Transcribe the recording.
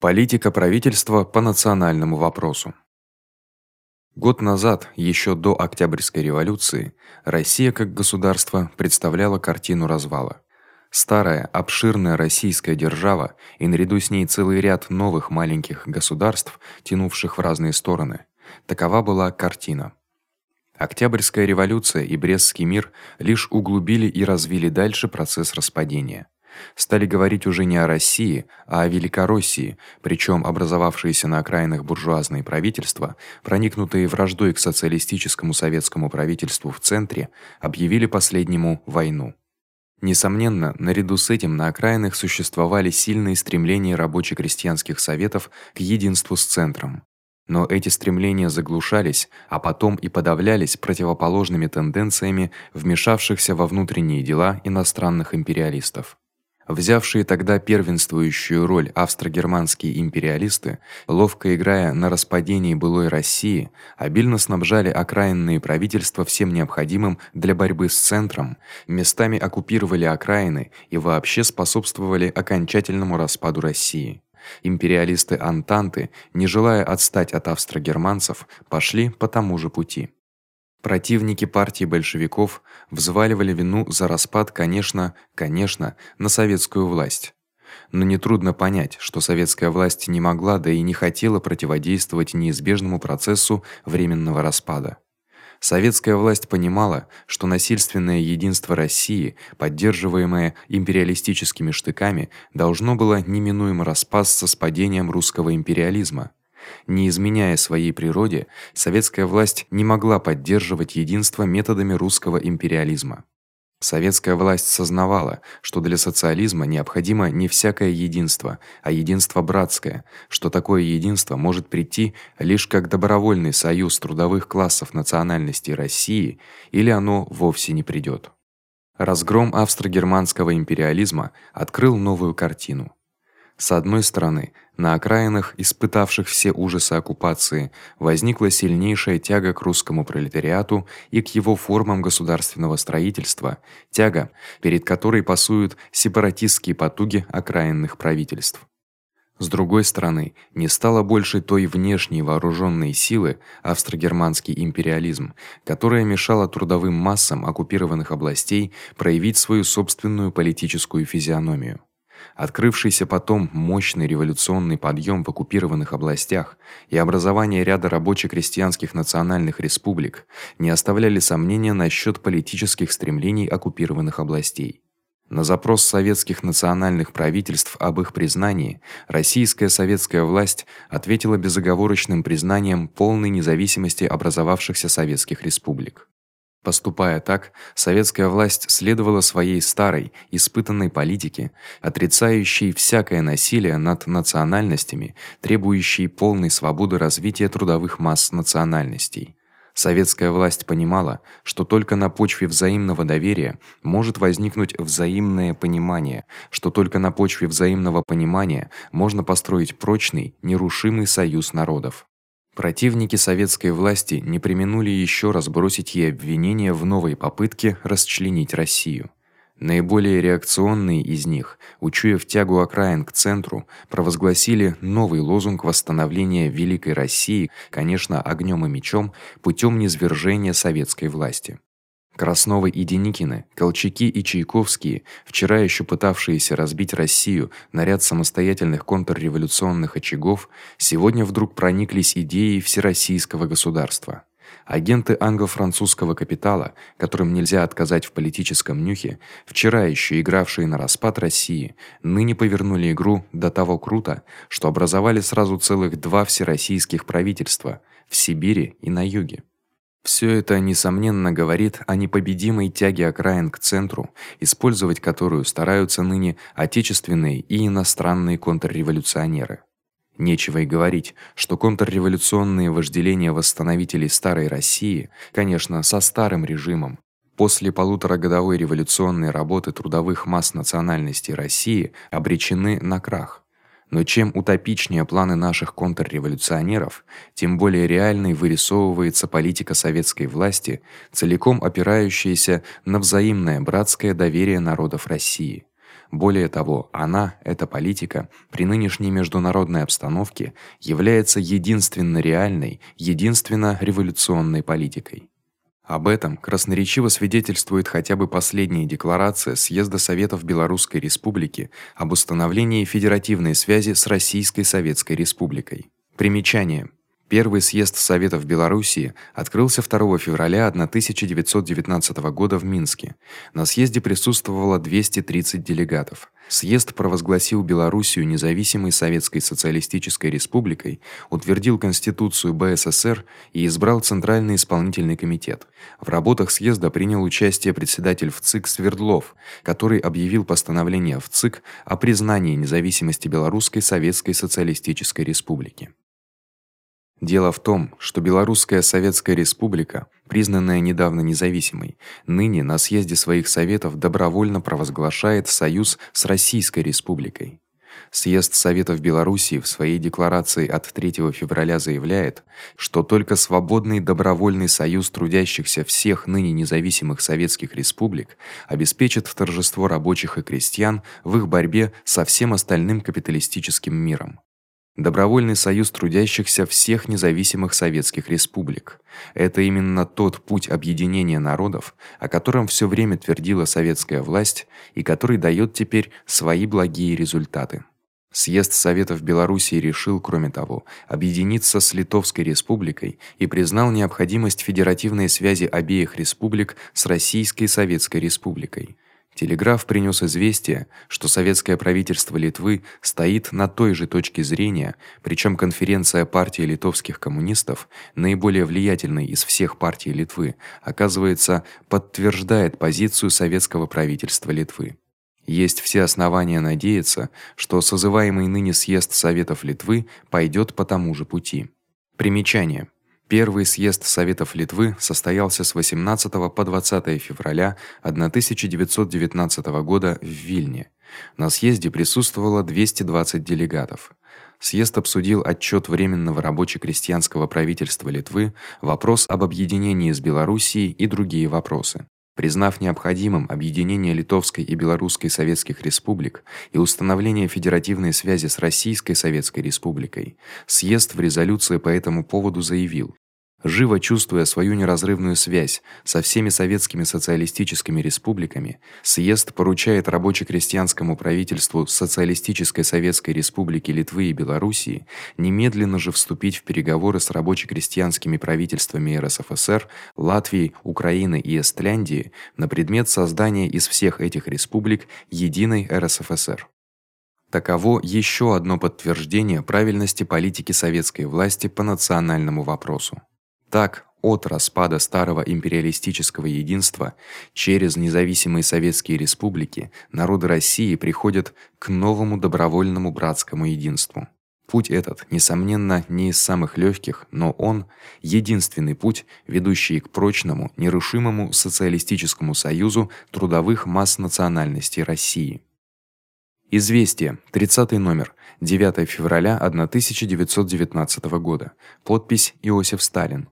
Политика правительства по национальному вопросу. Год назад, ещё до Октябрьской революции, Россия как государство представляла картину развала. Старая, обширная российская держава и наряду с ней целый ряд новых маленьких государств, тянувших в разные стороны. Такова была картина. Октябрьская революция и Брестский мир лишь углубили и развили дальше процесс распадения. Стали говорить уже не о России, а о Великороссии, причём образовавшиеся на окраинах буржуазные правительства, проникнутые враждой к социалистическому советскому правительству в центре, объявили последнему войну. Несомненно, наряду с этим на окраинах существовали сильные стремления рабоче-крестьянских советов к единству с центром. Но эти стремления заглушались, а потом и подавлялись противоположными тенденциями вмешавшихся во внутренние дела иностранных империалистов. Взявшие тогда первенствующую роль австро-германские империалисты, ловко играя на распадении былой России, обильно снабжали окраинные правительства всем необходимым для борьбы с центром, местами оккупировали окраины и вообще способствовали окончательному распаду России. Империалисты Антанты, не желая отстать от австро-германцев, пошли по тому же пути. Противники партии большевиков взваливали вину за распад, конечно, конечно, на советскую власть. Но не трудно понять, что советская власть не могла, да и не хотела противодействовать неизбежному процессу временного распада. Советская власть понимала, что насильственное единство России, поддерживаемое империалистическими штыками, должно было неминуемо распасться с падением русского империализма. Не изменяя своей природе, советская власть не могла поддерживать единство методами русского империализма. Советская власть сознавала, что для социализма необходимо не всякое единство, а единство братское, что такое единство может прийти лишь как добровольный союз трудовых классов национальностей России, или оно вовсе не придёт. Разгром австро-германского империализма открыл новую картину. С одной стороны, на окраинах, испытавших все ужасы оккупации, возникла сильнейшая тяга к русскому пролетариату и к его формам государственного строительства, тяга, перед которой пасуют сепаратистские потуги окраинных правительств. С другой стороны, не стало больше той внешней вооружённой силы австро-германский империализм, которая мешала трудовым массам оккупированных областей проявить свою собственную политическую физиономию. Открывшийся потом мощный революционный подъём в оккупированных областях и образование ряда рабоче-крестьянских национальных республик не оставляли сомнения насчёт политических стремлений оккупированных областей. На запрос советских национальных правительств об их признании российская советская власть ответила безоговорочным признанием полной независимости образовавшихся советских республик. Поступая так, советская власть следовала своей старой, испытанной политике, отрицающей всякое насилие над национальностями, требующей полной свободы развития трудовых масс национальностей. Советская власть понимала, что только на почве взаимного доверия может возникнуть взаимное понимание, что только на почве взаимного понимания можно построить прочный, нерушимый союз народов. Противники советской власти не преминули ещё раз бросить ей обвинения в новой попытке расчленить Россию. Наиболее реакционные из них, учуяв тягу окраин к центру, провозгласили новый лозунг восстановления великой России, конечно, огнём и мечом, путём низвержения советской власти. Красновы и Деникины, Колчаки и Чайковские, вчера ещё пытавшиеся разбить Россию на ряд самостоятельных контрреволюционных очагов, сегодня вдруг прониклись идеей всероссийского государства. Агенты англо-французского капитала, которым нельзя отказать в политическом нюхе, вчера ещё игравшие на распад России, ныне повернули игру до того круто, что образовали сразу целых два всероссийских правительства в Сибири и на юге. Всё это несомненно говорит о непобедимой тяге окраин к центру, использовать которую стараются ныне отечественные и иностранные контрреволюционеры. Нечего и говорить, что контрреволюционные вожделения восстановителей старой России, конечно, со старым режимом, после полуторагодовой революционной работы трудовых масс национальностей России обречены на крах. Но чем утопичнее планы наших контрреволюционеров, тем более реальной вырисовывается политика советской власти, целиком опирающаяся на взаимное братское доверие народов России. Более того, она, эта политика, при нынешней международной обстановке является единственно реальной, единственно революционной политикой. Об этом красноречиво свидетельствует хотя бы последняя декларация съезда Советов Белорусской Республики об установлении федеративной связи с Российской Советской Республикой. Примечание: Первый съезд Советов Белоруссии открылся 2 февраля 1919 года в Минске. На съезде присутствовало 230 делегатов. Съезд провозгласил Белоруссию независимой советской социалистической республикой, утвердил конституцию БССР и избрал Центральный исполнительный комитет. В работах съезда принял участие председатель ВЦИК Свердлов, который объявил постановление ВЦИК о признании независимости Белорусской советской социалистической республики. Дело в том, что Белорусская Советская Республика, признанная недавно независимой, ныне на съезде своих советов добровольно провозглашает союз с Российской Республикой. Съезд Советов Белоруссии в своей декларации от 3 февраля заявляет, что только свободный добровольный союз трудящихся всех ныне независимых советских республик обеспечит торжество рабочих и крестьян в их борьбе со всем остальным капиталистическим миром. Добровольный союз трудящихся всех независимых советских республик. Это именно тот путь объединения народов, о котором всё время твердила советская власть и который даёт теперь свои благие результаты. Съезд Советов Белоруссии решил, кроме того, объединиться с Литовской республикой и признал необходимость федеративной связи обеих республик с Российской Советской республикой. Телеграф принёс известие, что советское правительство Литвы стоит на той же точке зрения, причём конференция партии литовских коммунистов, наиболее влиятельной из всех партий Литвы, оказывается, подтверждает позицию советского правительства Литвы. Есть все основания надеяться, что созываемый ныне съезд Советов Литвы пойдёт по тому же пути. Примечание: Первый съезд Советов Литвы состоялся с 18 по 20 февраля 1919 года в Вильне. На съезде присутствовало 220 делегатов. Съезд обсудил отчёт временного рабоче-крестьянского правительства Литвы, вопрос об объединении с Белоруссией и другие вопросы. Признав необходимым объединение Литовской и Белорусской советских республик и установление федеративной связи с Российской Советской Республикой, съезд в резолюции по этому поводу заявил: Живо чувствуя свою неразрывную связь со всеми советскими социалистическими республиками, съезд поручает рабоче-крестьянскому правительству Социалистической Советской Республики Литвы и Белоруссии немедленно же вступить в переговоры с рабоче-крестьянскими правительствами РСФСР, Латвии, Украины и Эстляндии на предмет создания из всех этих республик единой РСФСР. Таково ещё одно подтверждение правильности политики советской власти по национальному вопросу. Так, от распада старого империалистического единства через независимые советские республики народы России приходят к новому добровольному братскому единству. Путь этот, несомненно, не из самых лёгких, но он единственный путь, ведущий к прочному, нерушимому социалистическому союзу трудовых масс национальностей России. Известие, 30 номер, 9 февраля 1919 года. Подпись Иосиф Сталин.